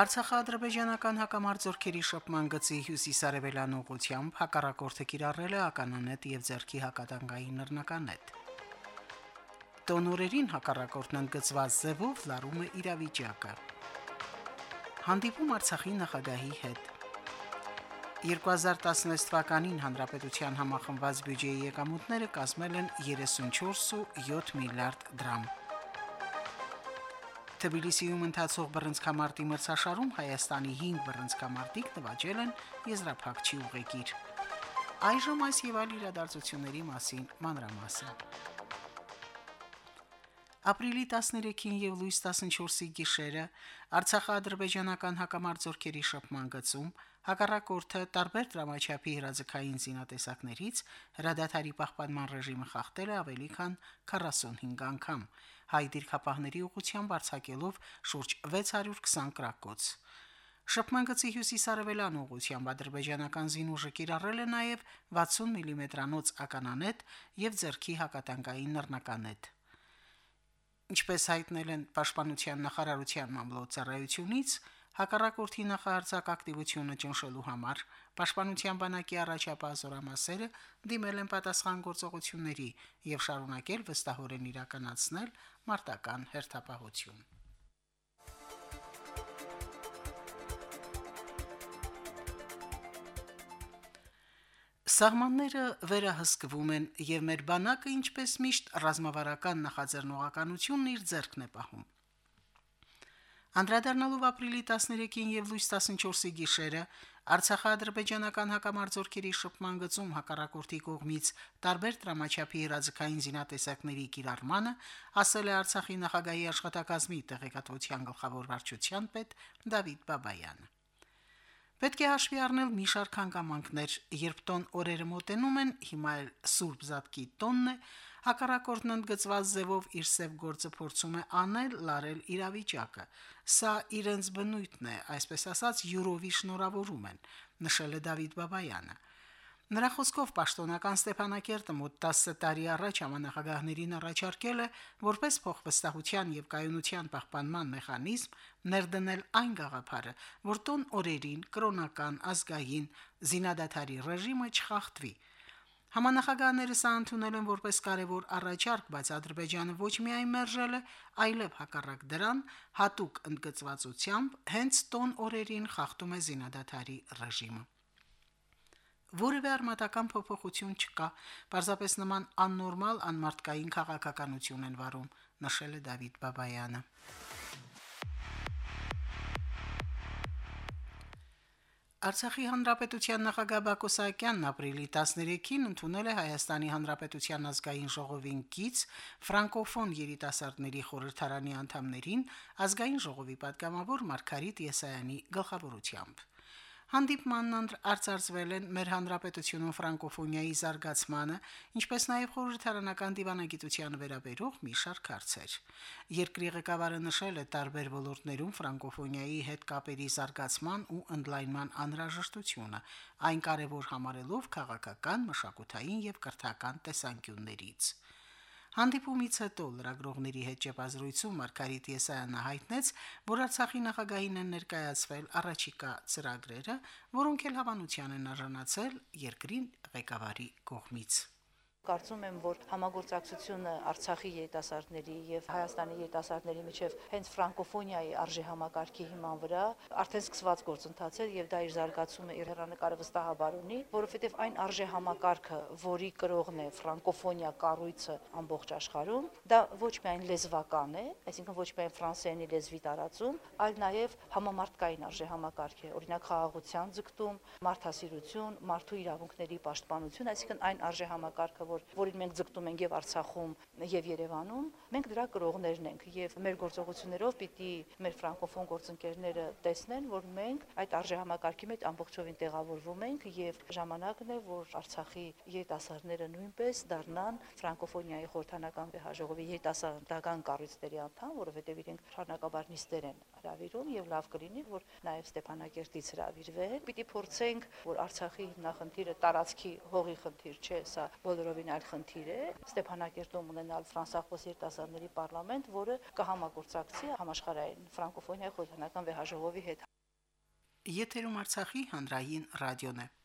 Արցախա-ադրբեջանական հակամարտությունների շփման գծի հյուսիսարևելան ուղությամբ հակառակորդը կիրառել է ականանետ եւ ձերքի հակատանկային նռնականետ։ Տոնորերին հակառակորդն ընդգծված ձևով լարում է իրավիճակը։ Հանդիպում Արցախի նախագահի հետ։ 2016 թվականին հանրապետության համախմբված բյուջեի եկամուտները կազմել են 34.7 միլիարդ դրամ։ Թբիլիսիում ընթացող բռնցքամարտի մրցաշարում Հայաստանի 5 բռնցքամարտիկ նվաճել են եզրափակչի ուղեկիր։ Այժմ այս եւ այլ իրադարձությունների մասին մանրամասն։ Ապրիլի 13-ին եւ լույս 14-ի գիշերը Արցախա-ադրբեջանական հակամարտությունների շփման գծում հակառակորդը տարբեր դրամաչափի հրաձգային զինատեսակներից հրադադարի պահպանման ռեժիմը խախտել է ավելի քան 45 անգամ, հայ դիրքապահների ուղությամբ արձակելով շուրջ 620 կրակոց։ Շփման գծի հյուսիսարևելան ուղությամբ ադրբեջանական զինուժը կիրառել է նաև 60 մմ-անոց mm ականանետ եւ ձերքի հակատանկային նռնականետ։ Ինչպես հայտնել են Պաշտպանության նախարարության մամլոյցարայությունից, հակառակորդի նախարարցակ ակտիվությունը ճնշելու համար Պաշտպանության բանակի առաջապահ զորամասերը դիմել են պատասխան գործողությունների եւ շարունակել վստահորեն իրականացնել մարտական հերթապահություն։ Սահմանները վերահսկվում են եւ մեր բանակը ինչպես միշտ ռազմավարական նախաձեռնողականությունն իր ձեռքն է պահում։ Անդրադառնալով ապրիլի 13-ին եւ լույս 14-ի գիշերը Արցախա-ադրբեջանական հակամարտությունների շփման գծում հակառակորդի կողմից տարբեր դրամաչափի հրաձգային զինատեսակների կիրառմանը, ասել է Արցախի նախագահի աշխատակազմի տեղեկատվության գլխավոր վարչության պետ Դավիթ Բաբայանը։ Պետք է հաշվի առնել մի շարք հանգամանքներ, երբ տոն օրերը մոտենում են, հիմա էլ Սուրբ Զատկի տոնն է, հակառակորդն ընդգծված ձևով իր սև գործը փորձում է անել, լարել իրավիճակը։ Սա իրենց բնույթն է, այսպես ասած, յուրովի շնորհավորում են, նշել է Դավիթ Բաբայանը։ Նրա խոսքով պաշտոնական Ստեփանակերտը մոտ 10 տարի առաջ համանախագահներին առաջարկել է որպես փոխվստահության եւ կայունության պահպանման մեխանիզմ ներդնել այն գաղափարը, որ տոն օրերին կրոնական ազգային զինադատարի ռեժիմը չխախտվի։ Համանախագահները սա ընդունել են որպես կարևոր առաջարկ, բայց Ադրբեջանը ոչ միայն մերժել է, այլև հակառակ դրան հատուկ ընդգծվածությամբ հենց տոն օրերին խախտում է զինադատարի ռեժիմը որևէ արմատական փոփոխություն չկա, պարզապես նման աննորմալ անմարտկային քաղաքականություն են վարում, նշել է Դավիթ Բաբայանը։ Արցախի հանրապետության նախագահ Բակո Սահակյանն ապրիլի 13-ին ընդունել է Հայաստանի հանրապետության ազգային ժողովին կից ֆրանկոֆոն երիտասարդների խորհրդարանի անդամներին ազգային ժողովի падգամավոր Մարգարիտ Եսայանի գլխավորությամբ։ Հանդիպմանն արծարծվել են մեր հանրապետությունում ֆրանկոֆոնիայի զարգացմանը, ինչպես նաև խորհրդարանական դիվանագիտությանը վերաբերող մի շարք հարցեր։ Երկրի ղեկավարը նշել է տարբեր ոլորտներում ֆրանկոֆոնիայի հետ կապերի զարգացման ու ընդլայնման անհրաժեշտությունը, այն կարևոր համարելով քաղաքական, մշակութային եւ կրթական տեսանկյուններից։ Հանդիպումից հետո լրագրողների հետ ճեպազրույցում Մարկարիտ Եսայանը հայտնեց, որ Արցախի նախագահին են ներկայացվել առաջիկա ծրագրերը, որոնք էլ հավանության են արժանացել երկրին ղեկավարի կողմից։ Կարծում եմ, որ համագործակցությունը Արցախի երիտասարդների եւ Հայաստանի երիտասարդների միջև հենց ֆրանկոֆոնիայի արժի համակարգի հիման վրա արդեն սկսված գործընթաց է եւ դա իր զարգացումը իր հերանեկարը վստահաբար ունի, որովհետեւ այն արժի համակարգը, որի կրողն է ֆրանկոֆոնիա կառույցը ամբողջ աշխարհում, դա ոչ միայն լեզվական է, այսինքն ոչ միայն ֆրանսերենի լեզվի տարածում, այլ նաեւ համամարտկային արժի համակարգ է, օրինակ խաղաղության ձգտում, մարդասիրություն, մարդու իրավունքների պաշտպանություն, այսինքն այն արժի համակարգը, որ որին մենք ձգտում ենք եւ Արցախում եւ Երևանում, մենք դրա կրողներն ենք եւ մեր գործողություններով պիտի մեր ֆրանկոֆոն գործընկերները տեսնեն, որ մենք այդ արժեհամակարգի մեջ ամբողջովին տեղավորվում ենք եւ ժամանակն է, որ Արցախի երիտասարդները նույնպես դառնան ֆրանկոֆոնիայի խորհրդանական վեհաժողովի երիտասարդական կառույցների անդամ, որովհետեւ իրենք շարունակաբար նիստեր են հravirում եւ լավ կլինի, որ նաեւ Ստեփանակերտից հravirվեն։ Պիտի փորձենք, որ Արցախի նախնդիրը տարածքի հողի խնդիր չէ, սա բոլորովին այլ խնդիր է։ Ստեփանակերտում ունենալ ֆրանսախոս երիտասարդների պարլամենտ, որը կհամագործակցի համաշխարհային ֆրանկոֆոնիայի խորհրդանական վեհաժողովի հետ։ Եթերում Արցախի հանրային ռադիոն է։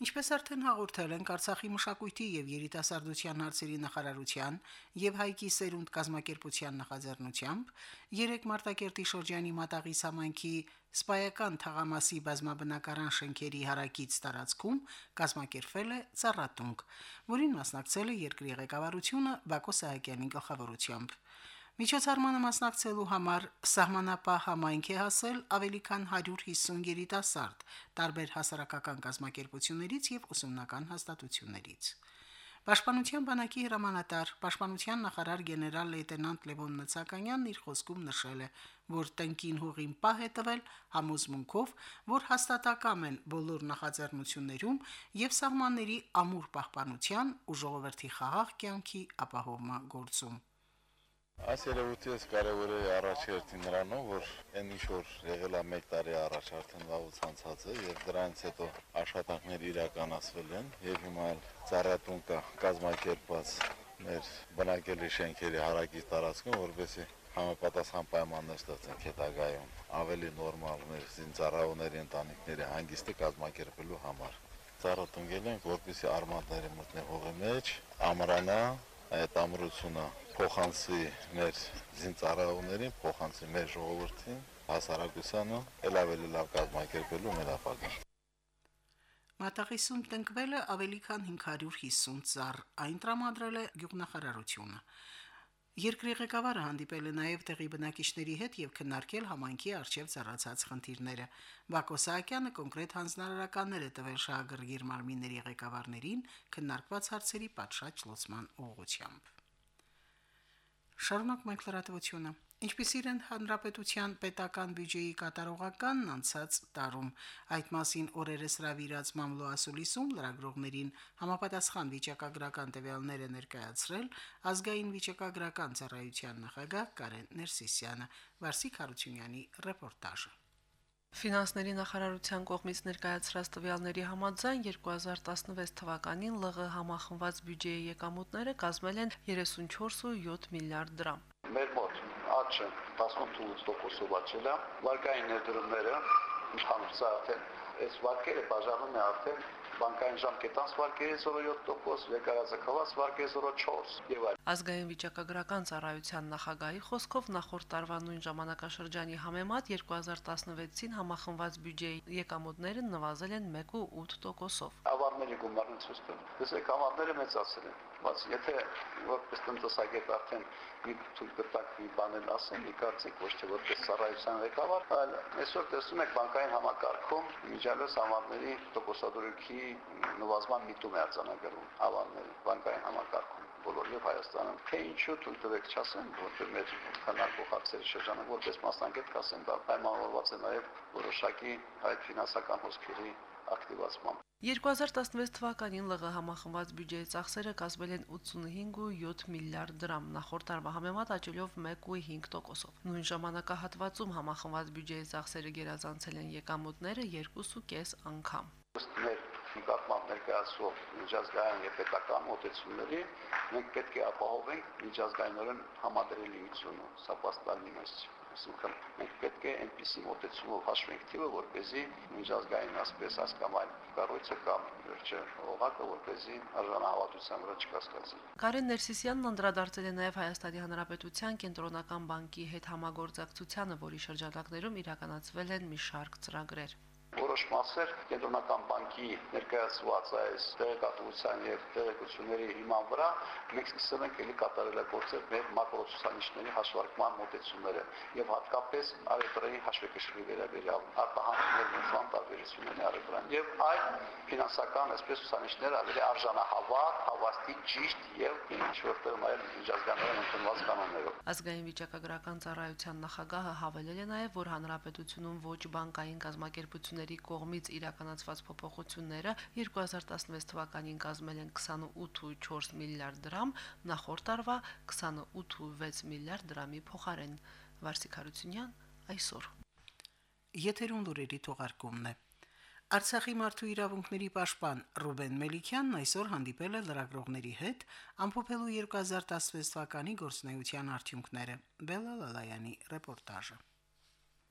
Ինչպես արդեն հաղորդել են Արցախի մշակույթի եւ երիտասարդության հարցերի նախարարության եւ Հայկի սերունդ կազմակերպության նախաձեռնությամբ երեք Մարտակերտի շրջանի Մատաղի համայնքի սպայական թաղամասի բազմաբնակարան շենքերի հարակից տարածքում կազմակերպվել է ծառատունք, որին մասնակցել է երկրի ղեկավարությունը Բակո Սահակյանի գլխավորությամբ։ Միջոցառմանը մասնակցելու համար սահմանապահ համայնք է հասել ավելի քան 150 երիտասարդ տարբեր հասարակական կազմակերպություններից եւ ուսումնական հաստատություններից։ Պաշտպանության բանակի հրամանատար, Պաշտպանության նախարար գեներալ լեյտենանտ Լևոն Նցականյանն իր խոսքում նշել է, որ տնկին հողին պահ է տվել համոզմունքով, որ հաստատակամ են բոլոր նախաձեռնություններում եւ սահմանների ամուր պահպանության ու ժողովրդի խաղաղ կյանքի ապահովման գործում։ Այս երևույթից կարևոր է առաջերտի նրանով, որ այն ինչ որ եղել է 1 տարի առաջ արդեն վաղուց անցած է եւ դրանից հետո աշխատանքներ իրականացվել են եւ հիմա էլ ծառայատուն կա կազմակերպված մեր բնակելի շենքերի հարակից տարածքում, որովհետեւ համապատասխան պայմաններ ստեղծենք հետագայում ավելի նորմալ մեր զինծառայողների ընտանիքների հանգիստը կազմակերպելու համար։ Ծառայտունգել ենք, որպեսզի արմատները մտնեն հողի մեջ, ամրանա այդ ամրությունը փոխանցի մեր զինծառայողներին, փոխանցի մեր ժողովրդին, հասարակությանը, ել ավելի լավ կազմակերպելու մեր ապագան։ Մատաղիսում տնկվել է ավելի քան 550 ծառ, այն տրամադրել է գյուղնախարարությունը։ Երկրի ղեկավարը հանդիպել է նաև տեղի բնակիչների հետ եւ քննարկել համայնքի արչեւ ծառացած խնդիրները։ Բակո Սահակյանը կոնկրետ հանձնարարականներ է տվել շահագրգիռ մարմինների ղեկավարներին քննարկված հարցերի պատշաճ լուծման ուղղությամբ։ Շարունակ մենք լրատվությունը։ Ինչպիսի են հանրապետության պետական բյուջեի կատարողականն անցած տարում։ Այդ մասին օրերս հravirած մամլո ասուլիսում լրագրողներին համապատասխան վիճակագրական տվյալներ է ներկայացրել ազգային վիճակագրական ծառայության նախագահ Կարեն Ներսիսյանը։ Վարսիկ Հարությունյանի ռեպորտաժը։ Ֆինանսների նախարարության կողմից ներկայացրած տվյալների համաձայն 2016 թվականին ԼՂ համախմբված բյուջեի եկամուտները կազմել են 34.7 միլիարդ դրամ։ Մեր մոտ աճը 18%-ով աճել է, վարկային ներդրումները սա արդեն այս վարկերը բաժանում է արդեն բանկային ժամկետանց վարկերի 0.7%, եկարազքված վարկերի 0.4 եւ այլ։ Ազգային վիճակագրական ծառայության նախագահի խոսքով նախորդ տարվա նույն ժամանակաշրջանի համեմատ 2016-ին համախմբված բյուջեի եկամուտները նվազել են 1.8%-ով։ Ավարների գումարն ցույց տում։ Դեսեք ավարները մեծացել են բայց եթե որպես տնտեսագետ արդեն մի ցույց կտակ մի բաներ ասեմ, մի կարծիք ոչ թե որպես ծառայության ղեկավար, այլ այսօր տեսնում եք բանկային համակարգում միջալոց համարների տոկոսադրույքի նվազման միտում է արձանագրում ավանների բանկային համակարգում բոլոր եւ Հայաստանում թե ինչու թույլ տվեք չասեմ որտեղ մեր քննարկող հարցերի շրջանը որպես մասնագետ կասեմ դա պայմանավորված է նաեւ որոշակի այդ ֆինանսական հոսքերի ակտիվացմամբ 2016 թվականին ԼՂ համախմբված բյուջեի ծախսերը կազմել են 85.7 միլիարդ դրամ, նախորդ տարվա համեմատ աճելով 1.5%-ով։ Նույն ժամանակահատվածում համախմբված բյուջեի ծախսերը գերազանցել են եկամուտները 2.5 անգամ։ Մեր նկատմամբ ներկայացվող միջազգային եւ պետական մոտեցումների մենք պետք է ապահովենք միջազգայինորեն համադրելիությունը, սա պաստալի մեզ Այսինքն մենք պետք է այնպիսի մոտեցումով հաշվենք թիվը, որպեսզի միջազգային ասպես հասկամալ կառույցը կամ վերջը օղակը, որպեսզի արժանահավատության վրա չկասկածի։ Կարեն Ներսիսյանն անդրադարձել է նաև Հայաստանի Հանրապետության կենտրոնական բանկի հետ համագործակցությանը, որի շրջանակներում իրականացվել են մի շարք ծրագրեր։ Որոշ մասեր կենտրոնական բանկի ներկայացված այս տեղեկատվության եւ տեղեկությունների հիման վրա մենք սկսել ենք ելի կատարելագործել մեր մակրոցուցանիշների հաշվարկման մոտեցումները եւ հատկապես արևտրայի հաշվեկշռի վերաբերյալ արտահանումների նշան տարբերությունների արևտրան եւ այլ ֆինանսական այսպես ցուցանիշներ ավելի արժանահավատ, հավաստի, ճիշտ եւ ինչ որտեղ նաեւ միջազգային ընդունված կանոններով։ Ազգային վիճակագրական ծառայության նախագահը հավելել է նաև, որ հանրապետությունում ոչ բանկային կազմակերպությունների կողմից իրականացված փոփոխությունները 2016 թվականին կազմել են 28.4 միլիարդ դրամ, նախորդ տարվա 28.6 միլիարդ դրամի փոխարեն։ Վարսիկ Հարությունյան այսօր Եթերուն լուրերի թողարկումն է։ Արցախի մարդու իրավունքների պաշտպան Ռուբեն Մելիքյանն այսօր հանդիպել է լրագրողների հետ, ամփոփելու 2016 թվականի գործնեայության արդյունքները։ Բելալալայանի ռեպորտաժը։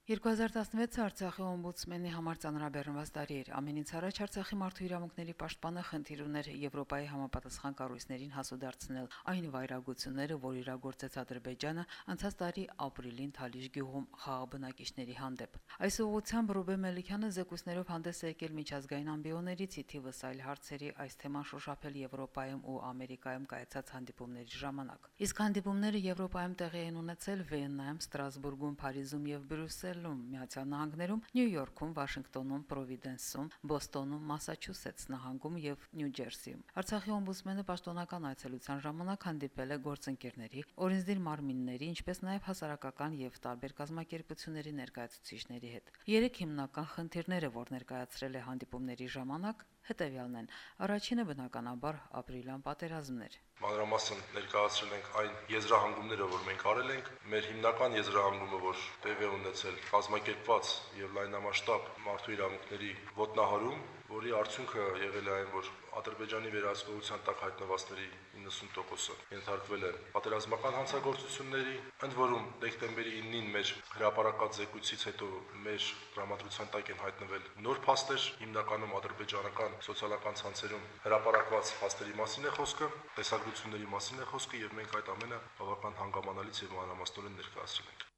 2016-ը Արցախի օմբուդսմենի համար ծանրաբեռնված տարի էր։ Ամենից առաջ Արցախի մարդու իրավունքների պաշտպանը խնդիր ուներ Եվրոպայի համապատասխան կառույցներին հասուդարձնել այն վայրագությունները, որ իրագործեց Ադրբեջանը անցած տարի ապրիլին Թալիշ գյուղում խաղաբնակիչների հանդեպ։ Այս ուղղությամբ Ռուբե Մելիքյանը զեկույցներով հանդես է եկել միջազգային ամբիոներից իթիվս այլ հարցերի այս թեման շոշափել Եվրոպայում ու Ամերիկայում կայացած հանդիպումների ժամանակ։ Իսկ հանդիպումները Եվրոպայում տեղի են ունեցել Վիեննայում, Ստրասբուրգում, Փարիզում եւ Բրյուսել Բրյուսելում, Միացյալ Նահանգներում, Նյու Յորքում, Վաշինգտոնում, Պրովիդենսում, Բոստոնում, Մասաչուսեթս նահանգում եւ Նյու Ջերսիում։ Արցախի օմբուդսմենը պաշտոնական այցելության ժամանակ հանդիպել է գործընկերների, օրենսդիր մարմինների, ինչպես նաեւ հասարակական եւ տարբեր կազմակերպությունների ներկայացուցիչների հետ։ Երեք հիմնական խնդիրները, որ ներկայացրել է հանդիպումների ժամանակ, հետևյալն են. առաջինը բնականաբար ապրիլյան պատերազմն էր։ Մանրամասն ներկայացրել ենք այն եզրահանգումները, որ մենք արել ենք։ Մեր հիմնական եզրահանգումը, որ տեղի ունեցել կազմակերպված եւ լայնամասշտաբ մարդու իրավունքների ոտնահարում, որի արդյունքը եղել է այն, որ Ադրբեջանի վերահսկողության տակ հայտնվածների 90%-ը ենթարկվել են պատերազմական հանցագործությունների, ընդ որում դեկտեմբերի 9-ին մեր հրապարակած զեկույցից հետո մեր դրամատրության տակ են հայտնվել նոր փաստեր, հիմնականում ադրբեջանական սոցիալական ցանցերում հրապարակված փաստերի մասին է խոսքը, տեսագրությունների մասին է խոսքը եւ մենք այդ ամենը բավական հանգամանալից եւ մանրամասնորեն ներկայացրել ենք։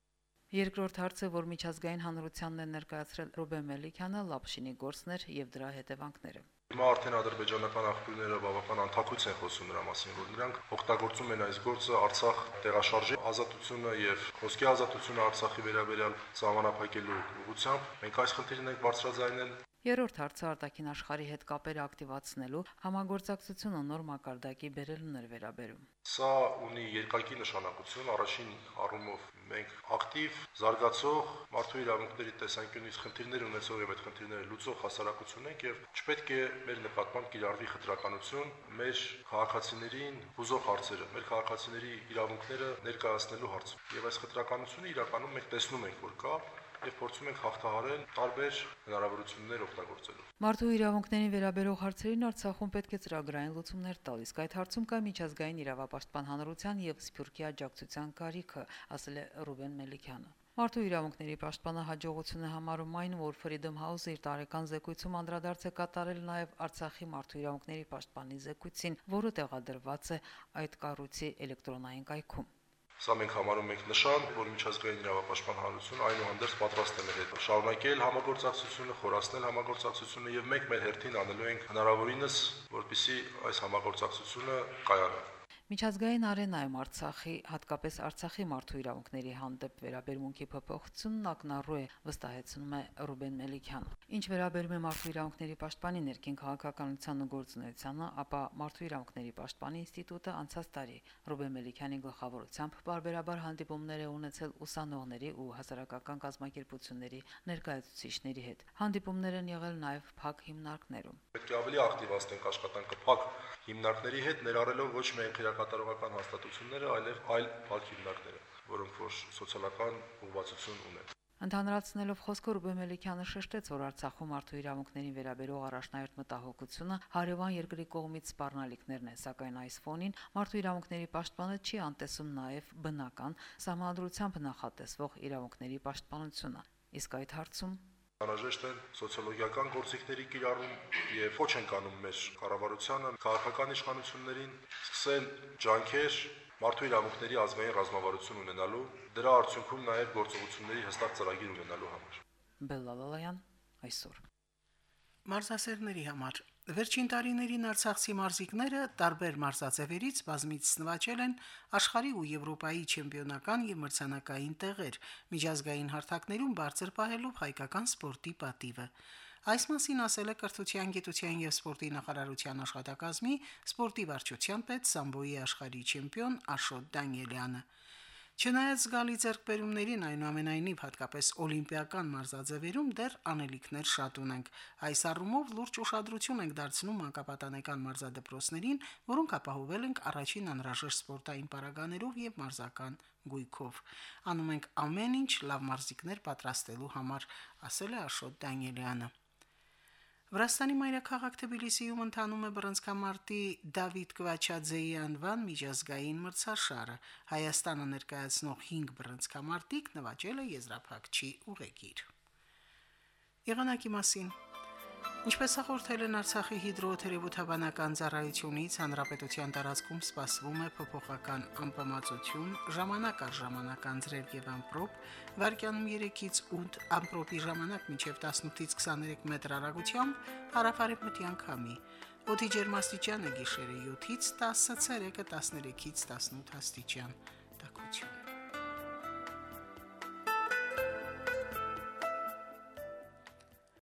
Երկրորդ հարցը, որ միջազգային հանրությանն է ներկայացրել Ռոբեն Մելիքյանը, Լապշինի գործներ եւ դրա հետևանքները։ Հիմա արդեն ադրբեջանական աղբյուրները բավական անթակույց են խոսում նրա մասին, որ նրանք օգտագործում են այս գործը Արցախ տեղաշարժի ազատությունը եւ խոսքի ազատությունը Արցախի վերաբերյալ սահմանափակելու ուղղությամբ։ Մենք այս խնդիրն ենք բարձրաձայնել Երրորդ հարցը արտաքին աշխարհի հետ կապերը ակտիվացնելու համագործակցությունը նոր մակարդակի բերելուն էր վերաբերում։ Սա ունի երկակի նշանակություն, առաջին առումով մենք ակտիվ, զարգացող մարդու իրավունքների տեսանկյունից խնդիրներ ունեցող եւ այդ խնդիրները լուծող հասարակություն ենք եւ չպետք է մեր նկատմամբ կիրառվի խտրականություն մեր քաղաքացիներին հուզող հարցերը, մեր քաղաքացիների իրավունքները ներկայացնելու հարցում։ Եվ այս խտրականությունը իրականում մենք տեսնում ենք, որ կա եւ փորձում ենք հաղթահարել տարբեր հնարավորություններ օգտագործելով։ Մարդու իրավունքներին վերաբերող հարցերին Արցախում պետք է ծրագրային լուծումներ տալ, իսկ այդ հարցում կա միջազգային իրավապաշտպան հանրության եւ Սփյուռքի աջակցության կարիքը, ասել է Ռուբեն Մելիքյանը։ Մարդու իրավունքների պաշտպանը հաջողություն է համարում այն, որ Freedom House-ը իր տարեկան զեկույցում անդրադարձ է կատարել նաև Արցախի մարդու իրավունքների պաշտպանի զեկույցին, որը տեղադրված է այդ կառույցի էլեկտրոնային կայքում։ Սա մենք համարում ենք նշան, որ միջազգային իրավապաշտպան հանրությունը այնուհանդերձ պատրաստ է մեր հետ շարունակել համագործակցությունը, խորացնել համագործակցությունը եւ մենք մեր հերթին անելու ենք հնարավորինս, որպիսի այս համագործակցությունը կայանա։ Միջազգային արենայում Արցախի, հատկապես Արցախի մարդու իրավունքների հանդեպ վերաբերմունքի փոփոխությունն ակնառու է, վստահեցնում է Ռուբեն Մելիքյանը։ Ինչ վերաբերում է մարդու իրավունքների պաշտպանի ներքին քաղաքականության ու գործունեությանը, ապա մարդու իրավունքների պաշտպանի ինստիտուտը անցած տարի Ռուբեն Մելիքյանի գլխավորությամբ բարբերաբար հանդիպումներ է ունեցել ուսանողների ու հասարակական կազմակերպությունների ներկայացուցիչների հետ։ Հանդիպումներ են եղել նաև փակ հիմնարկներում։ Պետք է ավելի ակտիվացնենք աշխատանքը փակ հիմնարկների հետ ներառելով ոչ միայն քրեակատարողական հաստատությունները, այլև այլ փակ հիմնարկները, որոնք որ սոցիալական ուղղվածություն ունեն։ Ընդհանրացնելով խոսքը Ռուբեն Մելիքյանը շեշտեց, որ Արցախում մարդու իրավունքներին վերաբերող առաջնահերթ մտահոգությունը հարևան երկրի կողմից սպառնալիքներն են, սակայն այս ֆոնին մարդու իրավունքների պաշտպանը չի անտեսում նաև բնական համանդրությամբ նախատեսվող իրավունքների պաշտպանությունը։ Իսկ այդ հարցում անհրաժեշտ են սոցիոլոգիական գործիքների կիրառում եւ ոչ են կանում մեր կառավարությանը քաղաքական իշխանություններին սկսել ջանքեր մարդու իրավունքների ազգային ռազմավարություն ունենալու, դրա արդյունքում նաև գործողությունների հստակ ծրագիր ունենալու համար։ Բելլալալայան այսօր Մարզասերների համար Վերջին տարիներին Արցախցի մարզիկները տարբեր մարզաձևերից բազմից նվաճել են աշխարհի ու Եվրոպայի չեմպիոնական եւ մրցանակային տեղեր, միջազգային հարթակներում բարձր պահելով հայկական սպորտի պատիվը։ Այս մասին ասել է Կրթության, Գիտության եւ Սպորտի նախարարության աշխատակազմի սպորտի վարչության պետ Սամբոյի աշխարհի չեմպիոն Աշոտ Դանիելյանը։ Չնայած զգալի ձեռքբերումներին այնուամենայնիվ հատկապես օլիմպիական մարզաձևերում դեռ անելիքներ շատ ունենք։ Այս առումով լուրջ ուշադրություն ենք դարձնում մանկապատանեկան մարզադպրոցներին, որոնք ապահովել ենք առաջին անհրաժեշտ սպորտային պարագաներով եւ մարզական գույքով։ Անում ենք ամեն ինչ լավ մարզիկներ պատրաստելու համար, ասել է Աշոտ Դանիելյանը։ Վրաստանի մայրաքաղաք Թբիլիսիում ընթանում է բռնցքամարտի Դավիթ Կվաչաձեի անվան միջազգային մրցաշարը։ Հայաստանը ներկայացնող 5 բռնցքամարտիկ նվաճել է եզրափակչի ուղեկիր։ Եղանակի մասին Ինչպես հաղորդել են Արցախի հիդրոթերապևտաբանական ծառայությունից, հանրապետության տարածքում սպասվում է փոփոխական անբավարարություն, ժամանակ առ ժամանակ անձրև եւ ամպրոպ, վարկյանում 3-ից 8 ամպրոպի ժամանակ մինչև 18-ից 23 մետր հեռագությամբ հարավարևմտյան քամի։ Օդի ջերմաստիճանը գիշերը 7-ից 10, ցերեկը 13-ից 18 աստիճան։ Տակություն։